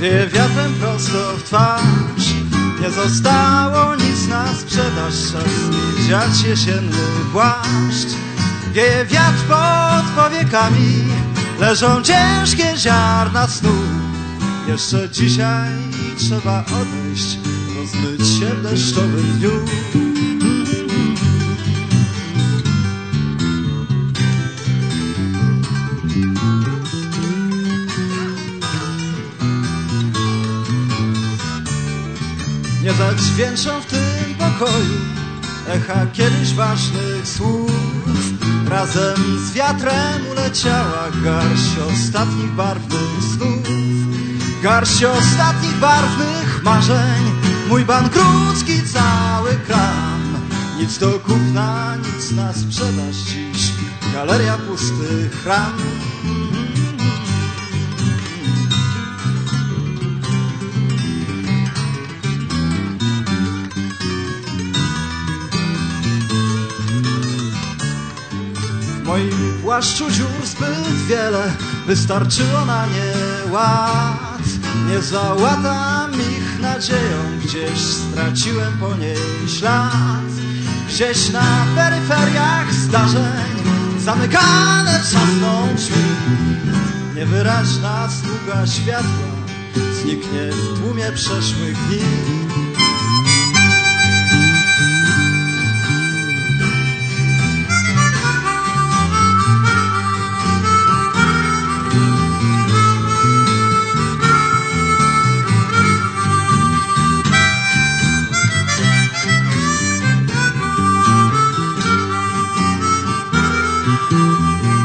Wieje wiatrem prosto w twarz. Nie zostało nic na sprzedaż Czas widziać jesienny płaszcz Wieje wiatr pod powiekami Leżą ciężkie ziarna snu. Jeszcze dzisiaj trzeba odejść Rozmyć się w deszczowym dniu Nie zadźwięczą w tym pokoju Echa kiedyś ważnych słów. Razem z wiatrem uleciała garść ostatnich barwnych snów. Garść ostatnich barwnych marzeń Mój bankrucki cały kram Nic do kupna, nic na sprzedaż dziś Galeria pustych ram moim płaszczu dziur zbyt wiele Wystarczyło na nie ład. Nie załatam ich nadzieją Gdzieś straciłem po niej ślad. Gdzieś na peryferiach zdarzeń Zamykane czasną drzwi. Niewyraźna sługa światła Zniknie w tłumie przeszłych dni Música